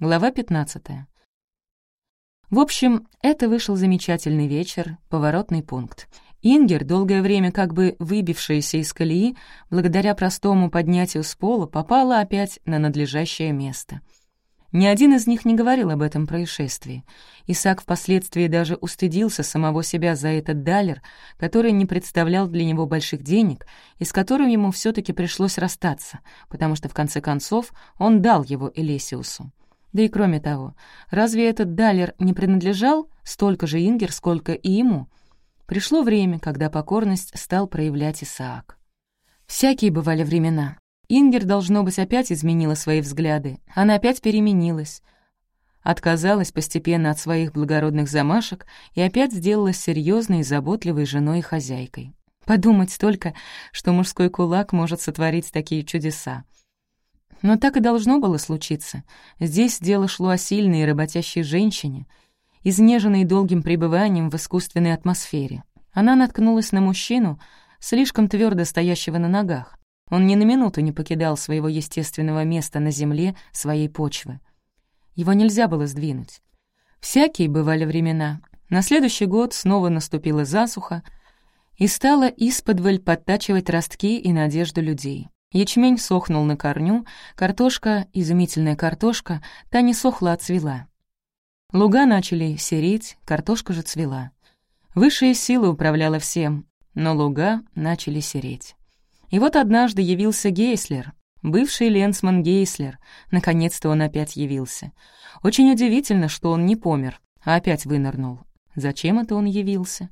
Глава 15. В общем, это вышел замечательный вечер, поворотный пункт. Ингер, долгое время как бы выбившаяся из колеи, благодаря простому поднятию с пола, попала опять на надлежащее место. Ни один из них не говорил об этом происшествии. Исаак впоследствии даже устыдился самого себя за этот далер, который не представлял для него больших денег и с которым ему все таки пришлось расстаться, потому что в конце концов он дал его Элесиусу. Да и кроме того, разве этот Далер не принадлежал столько же Ингер, сколько и ему? Пришло время, когда покорность стал проявлять Исаак. Всякие бывали времена. Ингер, должно быть, опять изменила свои взгляды. Она опять переменилась. Отказалась постепенно от своих благородных замашек и опять сделалась серьезной и заботливой женой и хозяйкой. Подумать только, что мужской кулак может сотворить такие чудеса. Но так и должно было случиться. Здесь дело шло о сильной и работящей женщине, изнеженной долгим пребыванием в искусственной атмосфере. Она наткнулась на мужчину, слишком твердо стоящего на ногах. Он ни на минуту не покидал своего естественного места на земле, своей почвы. Его нельзя было сдвинуть. Всякие бывали времена. На следующий год снова наступила засуха и стала исподволь подтачивать ростки и надежду людей. Ячмень сохнул на корню, картошка, изумительная картошка, та не сохла, а цвела. Луга начали сереть, картошка же цвела. Высшая сила управляла всем, но луга начали сереть. И вот однажды явился Гейслер, бывший ленсман Гейслер. Наконец-то он опять явился. Очень удивительно, что он не помер, а опять вынырнул. Зачем это он явился?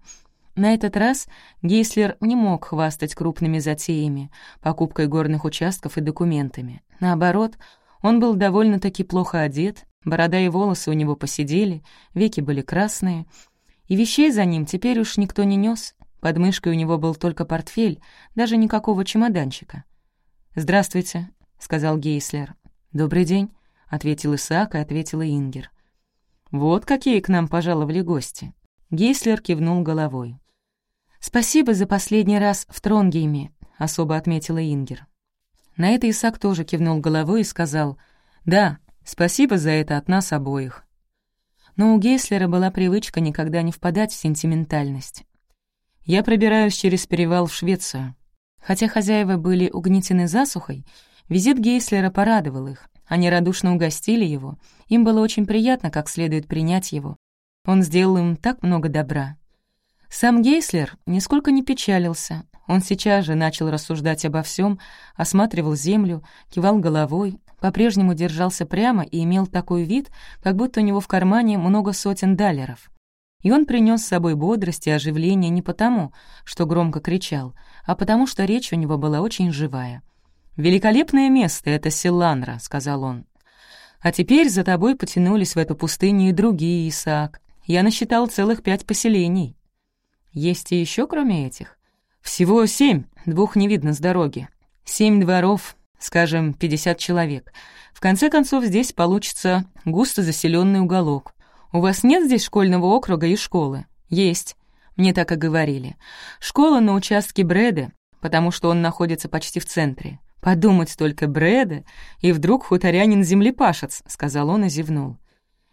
На этот раз Гейслер не мог хвастать крупными затеями, покупкой горных участков и документами. Наоборот, он был довольно-таки плохо одет, борода и волосы у него посидели, веки были красные, и вещей за ним теперь уж никто не нес. Под мышкой у него был только портфель, даже никакого чемоданчика. «Здравствуйте», — сказал Гейслер. «Добрый день», — ответил Исаак и ответила Ингер. «Вот какие к нам пожаловали гости». Гейслер кивнул головой. «Спасибо за последний раз в Тронгейме», — особо отметила Ингер. На это Исаак тоже кивнул головой и сказал, «Да, спасибо за это от нас обоих». Но у Гейслера была привычка никогда не впадать в сентиментальность. «Я пробираюсь через перевал в Швецию». Хотя хозяева были угнетены засухой, визит Гейслера порадовал их. Они радушно угостили его. Им было очень приятно как следует принять его. Он сделал им так много добра. Сам Гейслер нисколько не печалился. Он сейчас же начал рассуждать обо всем, осматривал землю, кивал головой, по-прежнему держался прямо и имел такой вид, как будто у него в кармане много сотен даллеров. И он принес с собой бодрость и оживление не потому, что громко кричал, а потому что речь у него была очень живая. «Великолепное место это Силанра», — сказал он. «А теперь за тобой потянулись в эту пустыню и другие, Исаак. Я насчитал целых пять поселений. Есть и еще, кроме этих? Всего семь, двух не видно с дороги. Семь дворов, скажем, пятьдесят человек. В конце концов, здесь получится густо заселенный уголок. У вас нет здесь школьного округа и школы? Есть. Мне так и говорили. Школа на участке Брэда, потому что он находится почти в центре. Подумать только Брэда, и вдруг хуторянин-землепашец, сказал он и зевнул.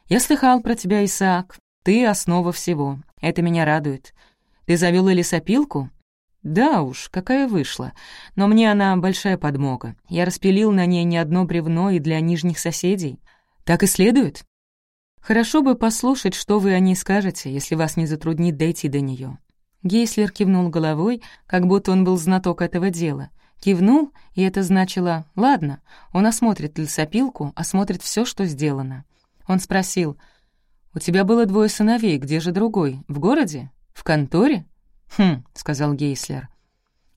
Я слыхал про тебя, Исаак. Ты — основа всего. Это меня радует. Ты завел лесопилку?» «Да уж, какая вышла. Но мне она большая подмога. Я распилил на ней не одно бревно и для нижних соседей. Так и следует?» «Хорошо бы послушать, что вы о ней скажете, если вас не затруднит дойти до нее. Гейслер кивнул головой, как будто он был знаток этого дела. Кивнул, и это значило «Ладно, он осмотрит лесопилку, осмотрит все, что сделано». Он спросил «У тебя было двое сыновей, где же другой? В городе?» «В конторе?» «Хм», — сказал Гейслер.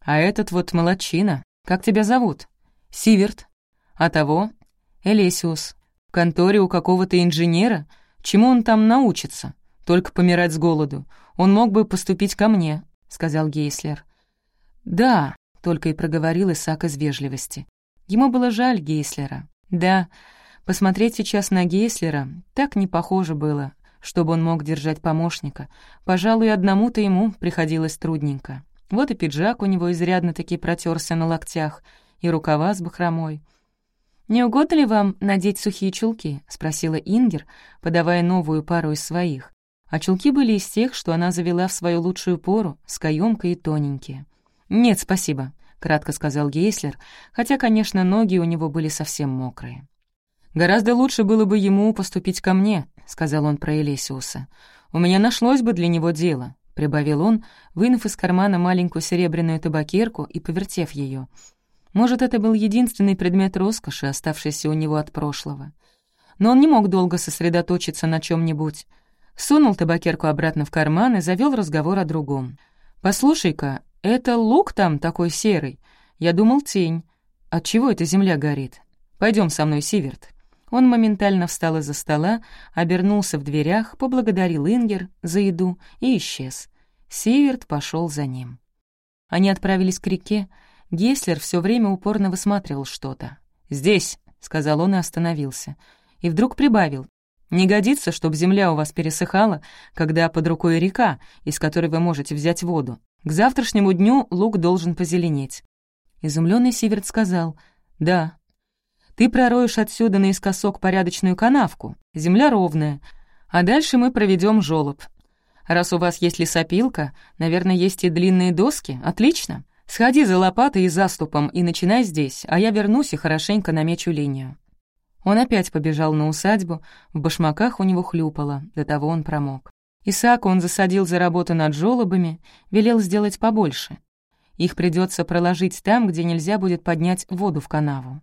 «А этот вот молодчина. Как тебя зовут?» «Сиверт». «А того?» «Элесиус. Конторе у какого-то инженера? Чему он там научится? Только помирать с голоду. Он мог бы поступить ко мне», — сказал Гейслер. «Да», — только и проговорил Исаак из вежливости. Ему было жаль Гейслера. «Да, посмотреть сейчас на Гейслера так не похоже было чтобы он мог держать помощника. Пожалуй, одному-то ему приходилось трудненько. Вот и пиджак у него изрядно-таки протерся на локтях, и рукава с бахромой. «Не угодно ли вам надеть сухие чулки?» — спросила Ингер, подавая новую пару из своих. А чулки были из тех, что она завела в свою лучшую пору, с каёмкой и тоненькие. «Нет, спасибо», — кратко сказал Гейслер, хотя, конечно, ноги у него были совсем мокрые. «Гораздо лучше было бы ему поступить ко мне», — сказал он про Элесиуса. «У меня нашлось бы для него дело», — прибавил он, вынув из кармана маленькую серебряную табакерку и повертев ее. Может, это был единственный предмет роскоши, оставшийся у него от прошлого. Но он не мог долго сосредоточиться на чем нибудь Сунул табакерку обратно в карман и завел разговор о другом. «Послушай-ка, это лук там такой серый? Я думал, тень. Отчего эта земля горит? Пойдем со мной, Сиверт». Он моментально встал из-за стола, обернулся в дверях, поблагодарил Ингер за еду и исчез. Сиверт пошел за ним. Они отправились к реке. Геслер все время упорно высматривал что-то. «Здесь», — сказал он и остановился. И вдруг прибавил. «Не годится, чтобы земля у вас пересыхала, когда под рукой река, из которой вы можете взять воду. К завтрашнему дню лук должен позеленеть». Изумленный Сиверт сказал, «Да, ты пророешь отсюда наискосок порядочную канавку, земля ровная, а дальше мы проведем жёлоб. Раз у вас есть лесопилка, наверное, есть и длинные доски, отлично. Сходи за лопатой и заступом и начинай здесь, а я вернусь и хорошенько намечу линию». Он опять побежал на усадьбу, в башмаках у него хлюпало, до того он промок. Исаака он засадил за работу над жёлобами, велел сделать побольше. Их придется проложить там, где нельзя будет поднять воду в канаву.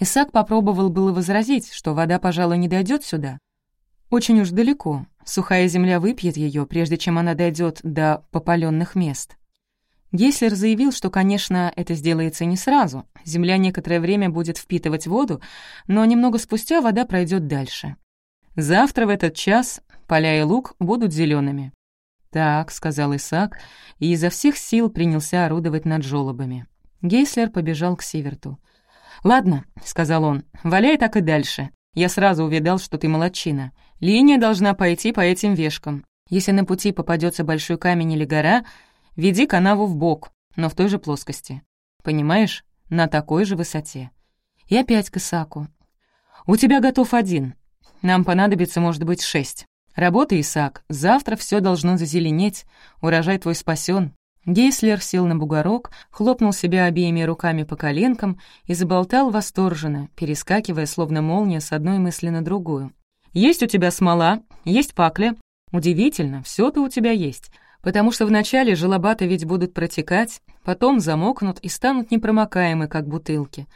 Исаак попробовал было возразить, что вода, пожалуй, не дойдет сюда. Очень уж далеко, сухая земля выпьет ее, прежде чем она дойдет до попаленных мест. Гейслер заявил, что, конечно, это сделается не сразу. Земля некоторое время будет впитывать воду, но немного спустя вода пройдет дальше. Завтра в этот час поля и луг будут зелеными. «Так», — сказал Исаак, и изо всех сил принялся орудовать над жёлобами. Гейслер побежал к Сиверту. «Ладно», — сказал он, — «валяй так и дальше. Я сразу увидал, что ты молодчина. Линия должна пойти по этим вешкам. Если на пути попадется большой камень или гора, веди канаву в бок, но в той же плоскости. Понимаешь? На такой же высоте. И опять к Исаку. «У тебя готов один. Нам понадобится, может быть, шесть. Работай, Исаак, завтра все должно зазеленеть, урожай твой спасен. Гейслер сел на бугорок, хлопнул себя обеими руками по коленкам и заболтал восторженно, перескакивая, словно молния, с одной мысли на другую. «Есть у тебя смола, есть пакля. Удивительно, все то у тебя есть. Потому что вначале желобаты ведь будут протекать, потом замокнут и станут непромокаемы, как бутылки.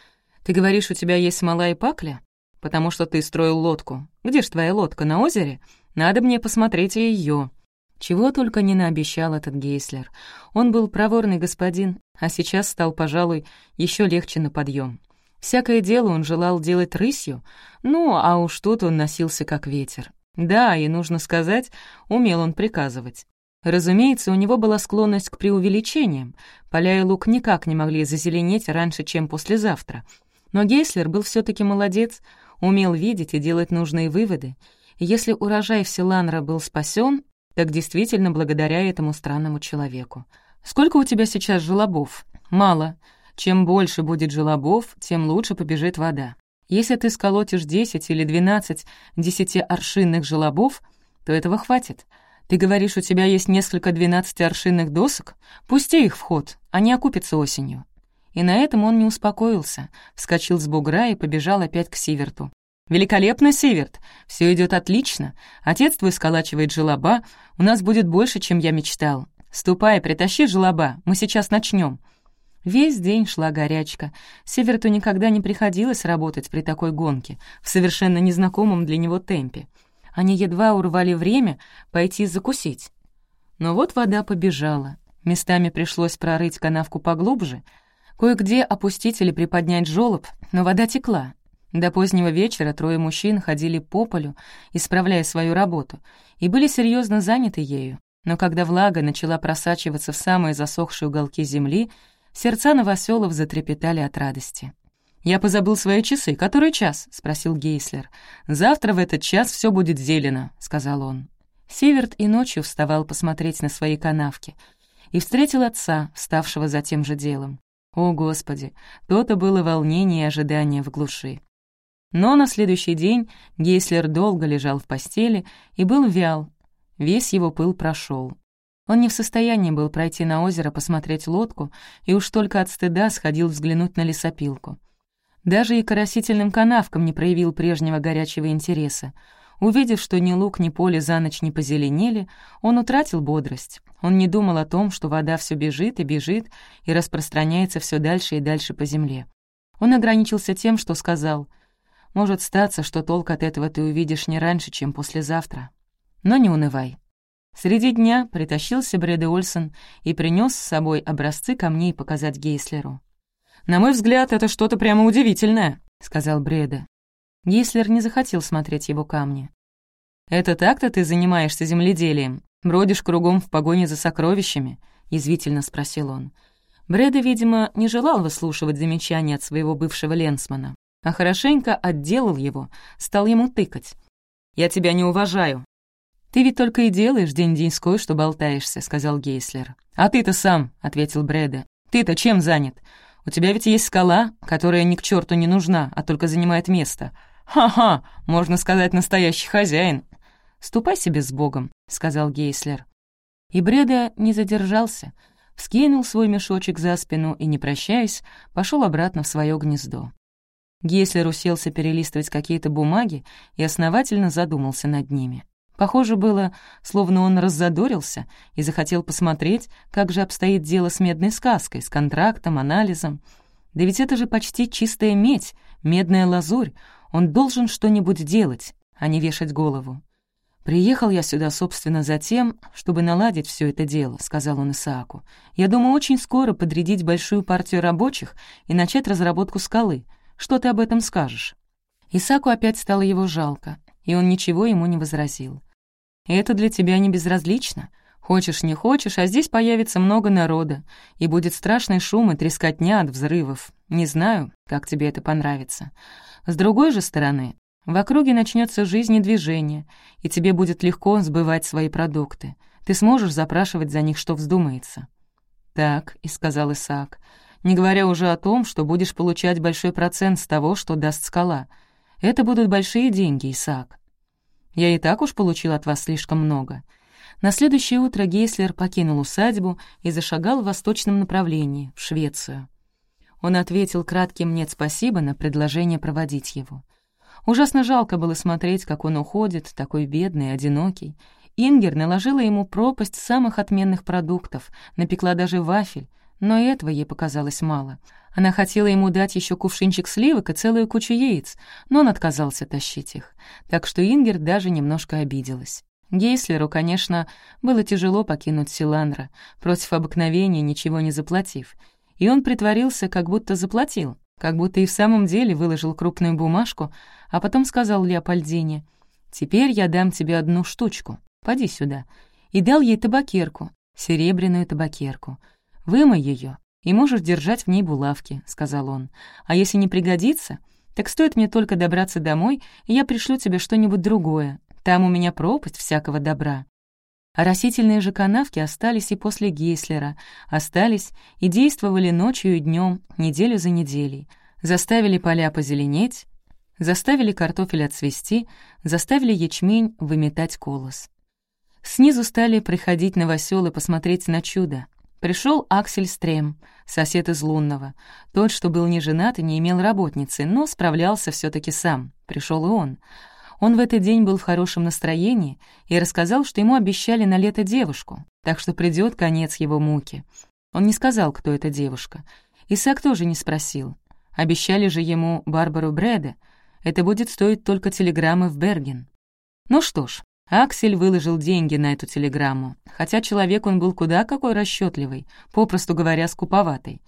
Ты говоришь, у тебя есть смола и пакля? Потому что ты строил лодку. Где ж твоя лодка, на озере? Надо мне посмотреть ее. Чего только не наобещал этот Гейслер. Он был проворный господин, а сейчас стал, пожалуй, еще легче на подъем. Всякое дело он желал делать рысью, ну, а уж тут он носился как ветер. Да, и нужно сказать, умел он приказывать. Разумеется, у него была склонность к преувеличениям. Поля и лук никак не могли зазеленеть раньше, чем послезавтра. Но Гейслер был все таки молодец, умел видеть и делать нужные выводы. Если урожай в Силанра был спасен, так действительно благодаря этому странному человеку. Сколько у тебя сейчас желобов? Мало. Чем больше будет желобов, тем лучше побежит вода. Если ты сколотишь 10 или 12 десятиаршинных желобов, то этого хватит. Ты говоришь, у тебя есть несколько 12-аршинных досок? Пусти их в ход, они окупятся осенью. И на этом он не успокоился, вскочил с бугра и побежал опять к Сиверту. «Великолепно, Северт! Все идет отлично. Отец твой сколачивает желоба. У нас будет больше, чем я мечтал. Ступай, притащи желоба, мы сейчас начнем. Весь день шла горячка. Северту никогда не приходилось работать при такой гонке, в совершенно незнакомом для него темпе. Они едва урвали время пойти закусить. Но вот вода побежала. Местами пришлось прорыть канавку поглубже, кое-где опустить или приподнять жёлоб, но вода текла, до позднего вечера трое мужчин ходили по полю, исправляя свою работу, и были серьезно заняты ею. Но когда влага начала просачиваться в самые засохшие уголки земли, сердца новоселов затрепетали от радости. «Я позабыл свои часы. Который час?» — спросил Гейслер. «Завтра в этот час все будет зелено», — сказал он. Северт и ночью вставал посмотреть на свои канавки. и встретил отца, вставшего за тем же делом. О, Господи, то-то было волнение и ожидание в глуши. Но на следующий день Гейслер долго лежал в постели и был вял. Весь его пыл прошел. Он не в состоянии был пройти на озеро посмотреть лодку и уж только от стыда сходил взглянуть на лесопилку. Даже и к оросительным канавкам не проявил прежнего горячего интереса. Увидев, что ни луг, ни поле за ночь не позеленели, он утратил бодрость. Он не думал о том, что вода все бежит и бежит и распространяется все дальше и дальше по земле. Он ограничился тем, что сказал — может статься, что толк от этого ты увидишь не раньше, чем послезавтра. Но не унывай. Среди дня притащился Брэда Ольсон и принес с собой образцы камней показать Гейслеру. «На мой взгляд, это что-то прямо удивительное», — сказал Брэда. Гейслер не захотел смотреть его камни. «Это так-то ты занимаешься земледелием? Бродишь кругом в погоне за сокровищами?» — язвительно спросил он. Брэда, видимо, не желал выслушивать замечания от своего бывшего ленсмана а хорошенько отделал его, стал ему тыкать. «Я тебя не уважаю». «Ты ведь только и делаешь день-деньской, что болтаешься», — сказал Гейслер. «А ты-то сам», — ответил Брэда. «Ты-то чем занят? У тебя ведь есть скала, которая ни к черту не нужна, а только занимает место. Ха-ха, можно сказать, настоящий хозяин». «Ступай себе с Богом», — сказал Гейслер. И Бреда не задержался, вскинул свой мешочек за спину и, не прощаясь, пошел обратно в свое гнездо. Гейслер уселся перелистывать какие-то бумаги и основательно задумался над ними. Похоже было, словно он раззадорился и захотел посмотреть, как же обстоит дело с медной сказкой, с контрактом, анализом. Да ведь это же почти чистая медь, медная лазурь. Он должен что-нибудь делать, а не вешать голову. «Приехал я сюда, собственно, за тем, чтобы наладить все это дело», — сказал он Исааку. «Я думаю, очень скоро подрядить большую партию рабочих и начать разработку скалы. Что ты об этом скажешь?» Исаку опять стало его жалко, и он ничего ему не возразил. «Это для тебя не безразлично. Хочешь, не хочешь, а здесь появится много народа, и будет страшный шум и трескотня от взрывов. Не знаю, как тебе это понравится. С другой же стороны, в округе начнется жизнь и движение, и тебе будет легко сбывать свои продукты. Ты сможешь запрашивать за них, что вздумается». «Так», — и сказал Исаак, — не говоря уже о том, что будешь получать большой процент с того, что даст скала. Это будут большие деньги, Исаак. Я и так уж получил от вас слишком много». На следующее утро Гейслер покинул усадьбу и зашагал в восточном направлении, в Швецию. Он ответил кратким «нет, спасибо» на предложение проводить его. Ужасно жалко было смотреть, как он уходит, такой бедный, одинокий. Ингер наложила ему пропасть самых отменных продуктов, напекла даже вафель, но и этого ей показалось мало. Она хотела ему дать еще кувшинчик сливок и целую кучу яиц, но он отказался тащить их. Так что Ингер даже немножко обиделась. Гейслеру, конечно, было тяжело покинуть Силандра, против обыкновения ничего не заплатив. И он притворился, как будто заплатил, как будто и в самом деле выложил крупную бумажку, а потом сказал Леопольдине, «Теперь я дам тебе одну штучку, поди сюда». И дал ей табакерку, серебряную табакерку — «Вымой ее, и можешь держать в ней булавки», — сказал он. «А если не пригодится, так стоит мне только добраться домой, и я пришлю тебе что-нибудь другое. Там у меня пропасть всякого добра». А растительные же канавки остались и после Гейслера, остались и действовали ночью и днем, неделю за неделей, заставили поля позеленеть, заставили картофель отцвести, заставили ячмень выметать колос. Снизу стали приходить новосёлы посмотреть на чудо. Пришел Аксель Стрем, сосед из Лунного. Тот, что был не женат и не имел работницы, но справлялся все таки сам. Пришел и он. Он в этот день был в хорошем настроении и рассказал, что ему обещали на лето девушку, так что придет конец его муки. Он не сказал, кто эта девушка. Исаак тоже не спросил. Обещали же ему Барбару Брэда. Это будет стоить только телеграммы в Берген. Ну что ж, Аксель выложил деньги на эту телеграмму, хотя человек он был куда какой расчетливый, попросту говоря, скуповатый.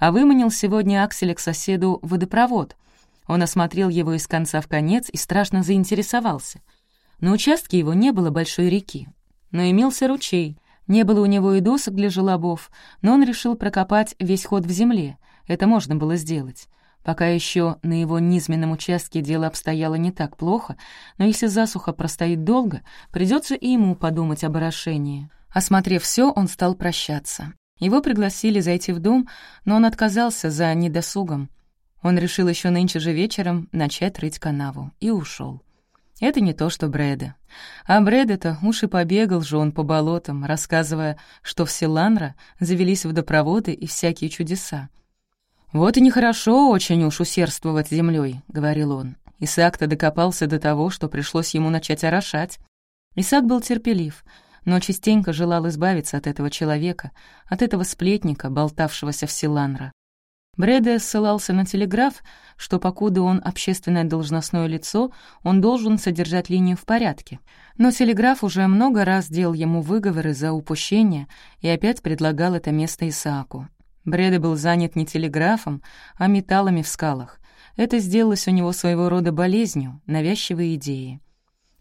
А выманил сегодня Акселя к соседу водопровод. Он осмотрел его из конца в конец и страшно заинтересовался. На участке его не было большой реки, но имелся ручей. Не было у него и досок для желобов, но он решил прокопать весь ход в земле. Это можно было сделать. Пока еще на его низменном участке дело обстояло не так плохо, но если засуха простоит долго, придется и ему подумать об орошении. Осмотрев все, он стал прощаться. Его пригласили зайти в дом, но он отказался за недосугом. Он решил еще нынче же вечером начать рыть канаву и ушел. Это не то, что Брэда. А Брэда-то уж и побегал же он по болотам, рассказывая, что в Силанра завелись водопроводы и всякие чудеса. «Вот и нехорошо очень уж усердствовать землей, говорил он. Исаак-то докопался до того, что пришлось ему начать орошать. Исаак был терпелив, но частенько желал избавиться от этого человека, от этого сплетника, болтавшегося в Силанра. Бреде ссылался на телеграф, что покуда он общественное должностное лицо, он должен содержать линию в порядке. Но телеграф уже много раз делал ему выговоры за упущение и опять предлагал это место Исааку. Бреде был занят не телеграфом, а металлами в скалах. Это сделалось у него своего рода болезнью, навязчивой идеей.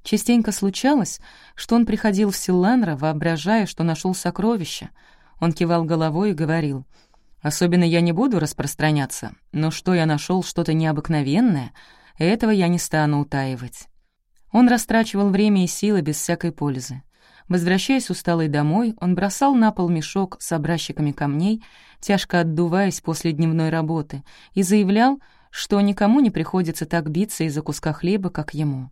Частенько случалось, что он приходил в Силланра, воображая, что нашел сокровища. Он кивал головой и говорил — Особенно я не буду распространяться, но что я нашел что-то необыкновенное, этого я не стану утаивать. Он растрачивал время и силы без всякой пользы. Возвращаясь усталый домой, он бросал на пол мешок с образчиками камней, тяжко отдуваясь после дневной работы, и заявлял, что никому не приходится так биться из-за куска хлеба, как ему.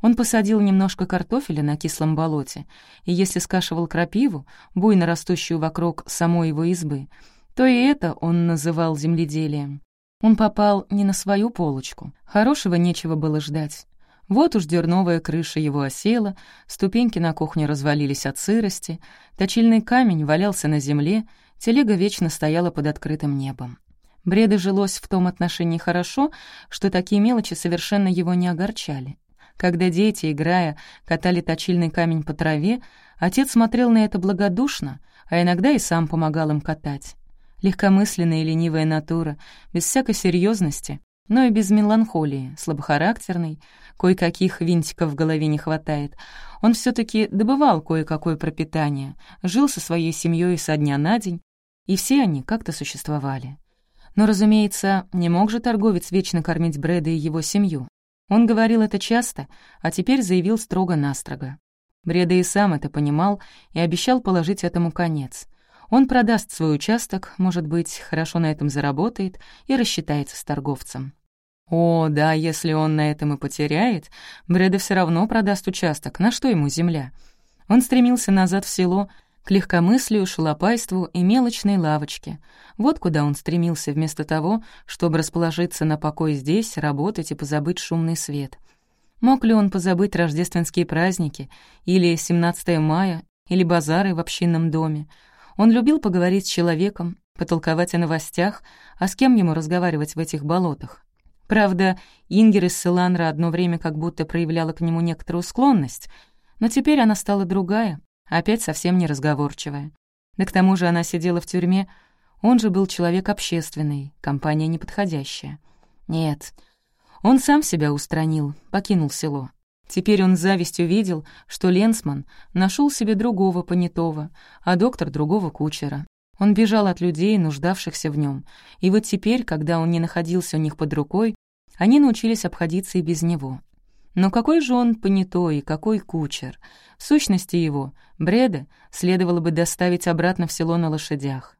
Он посадил немножко картофеля на кислом болоте, и если скашивал крапиву, буйно растущую вокруг самой его избы, то и это он называл земледелием. Он попал не на свою полочку, хорошего нечего было ждать. Вот уж дерновая крыша его осела, ступеньки на кухне развалились от сырости, точильный камень валялся на земле, телега вечно стояла под открытым небом. Бреда жилось в том отношении хорошо, что такие мелочи совершенно его не огорчали. Когда дети, играя, катали точильный камень по траве, отец смотрел на это благодушно, а иногда и сам помогал им катать легкомысленная и ленивая натура, без всякой серьезности, но и без меланхолии, слабохарактерный, кое-каких винтиков в голове не хватает. Он все таки добывал кое-какое пропитание, жил со своей семьей со дня на день, и все они как-то существовали. Но, разумеется, не мог же торговец вечно кормить Брэда и его семью. Он говорил это часто, а теперь заявил строго-настрого. Бреда и сам это понимал и обещал положить этому конец — он продаст свой участок, может быть, хорошо на этом заработает и рассчитается с торговцем. О, да, если он на этом и потеряет, Брэда все равно продаст участок, на что ему земля? Он стремился назад в село, к легкомыслию, шалопайству и мелочной лавочке. Вот куда он стремился вместо того, чтобы расположиться на покой здесь, работать и позабыть шумный свет. Мог ли он позабыть рождественские праздники, или 17 мая, или базары в общинном доме, он любил поговорить с человеком, потолковать о новостях, а с кем ему разговаривать в этих болотах. Правда, Ингер из Селанра одно время как будто проявляла к нему некоторую склонность, но теперь она стала другая, опять совсем неразговорчивая. Да к тому же она сидела в тюрьме, он же был человек общественный, компания неподходящая. Нет, он сам себя устранил, покинул село. Теперь он с завистью видел, что Ленсман нашел себе другого понятого, а доктор — другого кучера. Он бежал от людей, нуждавшихся в нем, и вот теперь, когда он не находился у них под рукой, они научились обходиться и без него. Но какой же он понятой и какой кучер? В сущности его, Бреда, следовало бы доставить обратно в село на лошадях.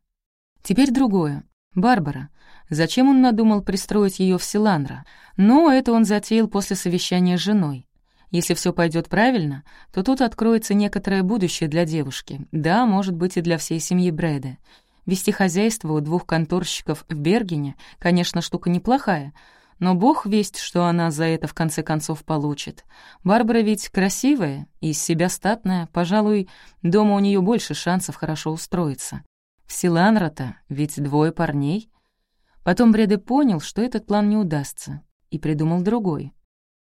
Теперь другое. Барбара. Зачем он надумал пристроить ее в Силанра? Но это он затеял после совещания с женой. Если все пойдет правильно, то тут откроется некоторое будущее для девушки, да, может быть, и для всей семьи Брэда. Вести хозяйство у двух конторщиков в Бергене, конечно, штука неплохая, но бог весть, что она за это в конце концов получит. Барбара ведь красивая и из себя статная, пожалуй, дома у нее больше шансов хорошо устроиться. В Силанра-то ведь двое парней. Потом Бреде понял, что этот план не удастся, и придумал другой —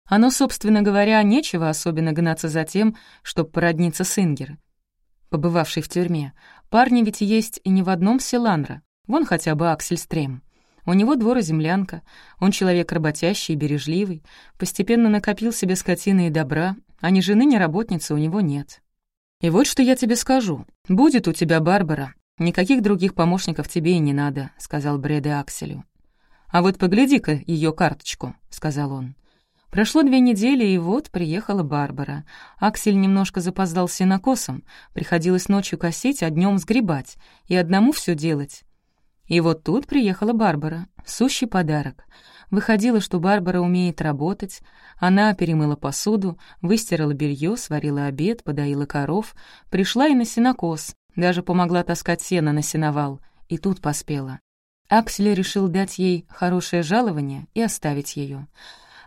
оно, собственно говоря, нечего особенно гнаться за тем, чтобы породниться с Ингер, побывавшей в тюрьме. Парни ведь есть и не в одном Селанра. Вон хотя бы Аксельстрем. У него двор и землянка, он человек работящий и бережливый, постепенно накопил себе скотины и добра, а ни жены, ни работницы у него нет. И вот что я тебе скажу. Будет у тебя Барбара, никаких других помощников тебе и не надо, сказал Бреде Акселю. А вот погляди-ка ее карточку, сказал он. Прошло две недели, и вот приехала Барбара. Аксель немножко запоздал сенокосом, приходилось ночью косить, а днем сгребать, и одному все делать. И вот тут приехала Барбара. Сущий подарок. Выходило, что Барбара умеет работать. Она перемыла посуду, выстирала белье, сварила обед, подоила коров, пришла и на сенокос, даже помогла таскать сено на сеновал, и тут поспела. Аксель решил дать ей хорошее жалование и оставить ее.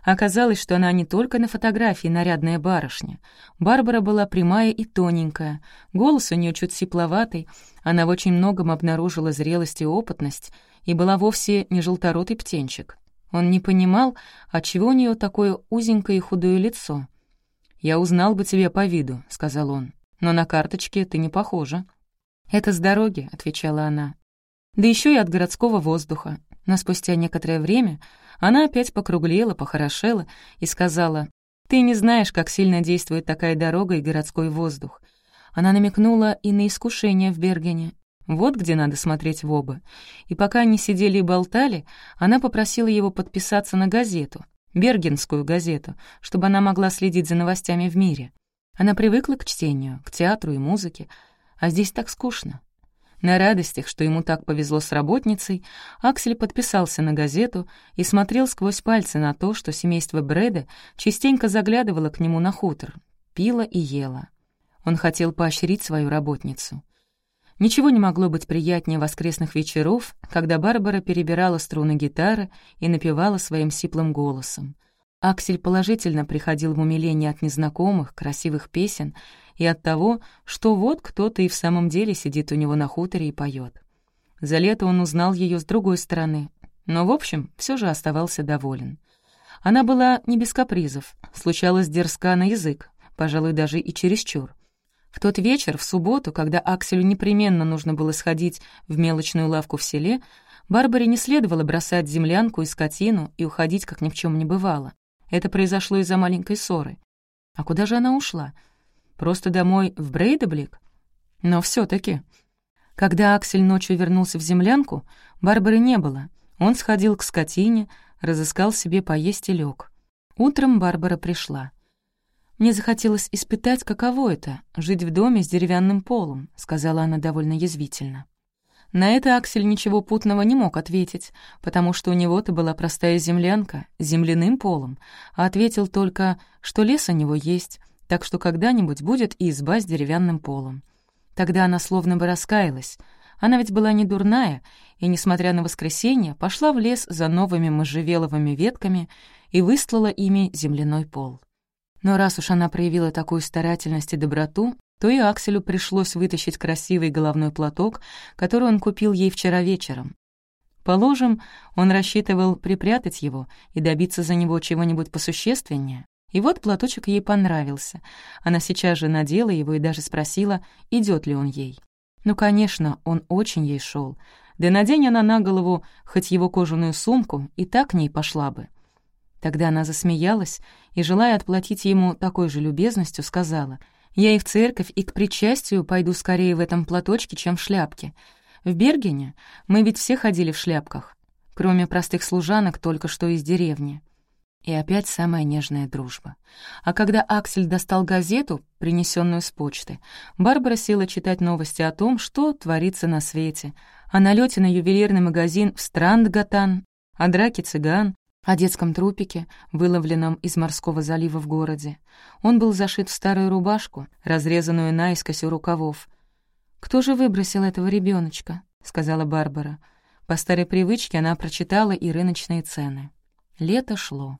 Оказалось, что она не только на фотографии нарядная барышня. Барбара была прямая и тоненькая, голос у нее чуть сипловатый, она в очень многом обнаружила зрелость и опытность и была вовсе не желторотый птенчик. Он не понимал, отчего у нее такое узенькое и худое лицо. «Я узнал бы тебя по виду», — сказал он, — «но на карточке ты не похожа». «Это с дороги», — отвечала она. «Да еще и от городского воздуха». Но спустя некоторое время она опять покруглела, похорошела и сказала, «Ты не знаешь, как сильно действует такая дорога и городской воздух». Она намекнула и на искушение в Бергене. Вот где надо смотреть в оба. И пока они сидели и болтали, она попросила его подписаться на газету, Бергенскую газету, чтобы она могла следить за новостями в мире. Она привыкла к чтению, к театру и музыке, а здесь так скучно. На радостях, что ему так повезло с работницей, Аксель подписался на газету и смотрел сквозь пальцы на то, что семейство Брэда частенько заглядывало к нему на хутор, пило и ело. Он хотел поощрить свою работницу. Ничего не могло быть приятнее воскресных вечеров, когда Барбара перебирала струны гитары и напевала своим сиплым голосом. Аксель положительно приходил в умиление от незнакомых, красивых песен и от того, что вот кто-то и в самом деле сидит у него на хуторе и поет. За лето он узнал ее с другой стороны, но, в общем, все же оставался доволен. Она была не без капризов, случалось дерзка на язык, пожалуй, даже и чересчур. В тот вечер, в субботу, когда Акселю непременно нужно было сходить в мелочную лавку в селе, Барбаре не следовало бросать землянку и скотину и уходить, как ни в чем не бывало. Это произошло из-за маленькой ссоры. А куда же она ушла? Просто домой в Брейдеблик? Но все таки Когда Аксель ночью вернулся в землянку, Барбары не было. Он сходил к скотине, разыскал себе поесть и лег. Утром Барбара пришла. «Мне захотелось испытать, каково это — жить в доме с деревянным полом», — сказала она довольно язвительно. На это Аксель ничего путного не мог ответить, потому что у него-то была простая землянка с земляным полом, а ответил только, что лес у него есть, так что когда-нибудь будет и изба с деревянным полом. Тогда она словно бы раскаялась. Она ведь была не дурная, и, несмотря на воскресенье, пошла в лес за новыми можжевеловыми ветками и выстлала ими земляной пол. Но раз уж она проявила такую старательность и доброту, то и Акселю пришлось вытащить красивый головной платок, который он купил ей вчера вечером. Положим, он рассчитывал припрятать его и добиться за него чего-нибудь посущественнее. И вот платочек ей понравился. Она сейчас же надела его и даже спросила, идет ли он ей. Ну, конечно, он очень ей шел. Да надень она на голову хоть его кожаную сумку, и так к ней пошла бы. Тогда она засмеялась и, желая отплатить ему такой же любезностью, сказала — я и в церковь, и к причастию пойду скорее в этом платочке, чем в шляпке. В Бергене мы ведь все ходили в шляпках, кроме простых служанок только что из деревни. И опять самая нежная дружба. А когда Аксель достал газету, принесенную с почты, Барбара села читать новости о том, что творится на свете, о налете на ювелирный магазин в Страндгатан, о драке цыган, о детском трупике, выловленном из морского залива в городе. Он был зашит в старую рубашку, разрезанную наискось у рукавов. «Кто же выбросил этого ребеночка? сказала Барбара. По старой привычке она прочитала и рыночные цены. Лето шло.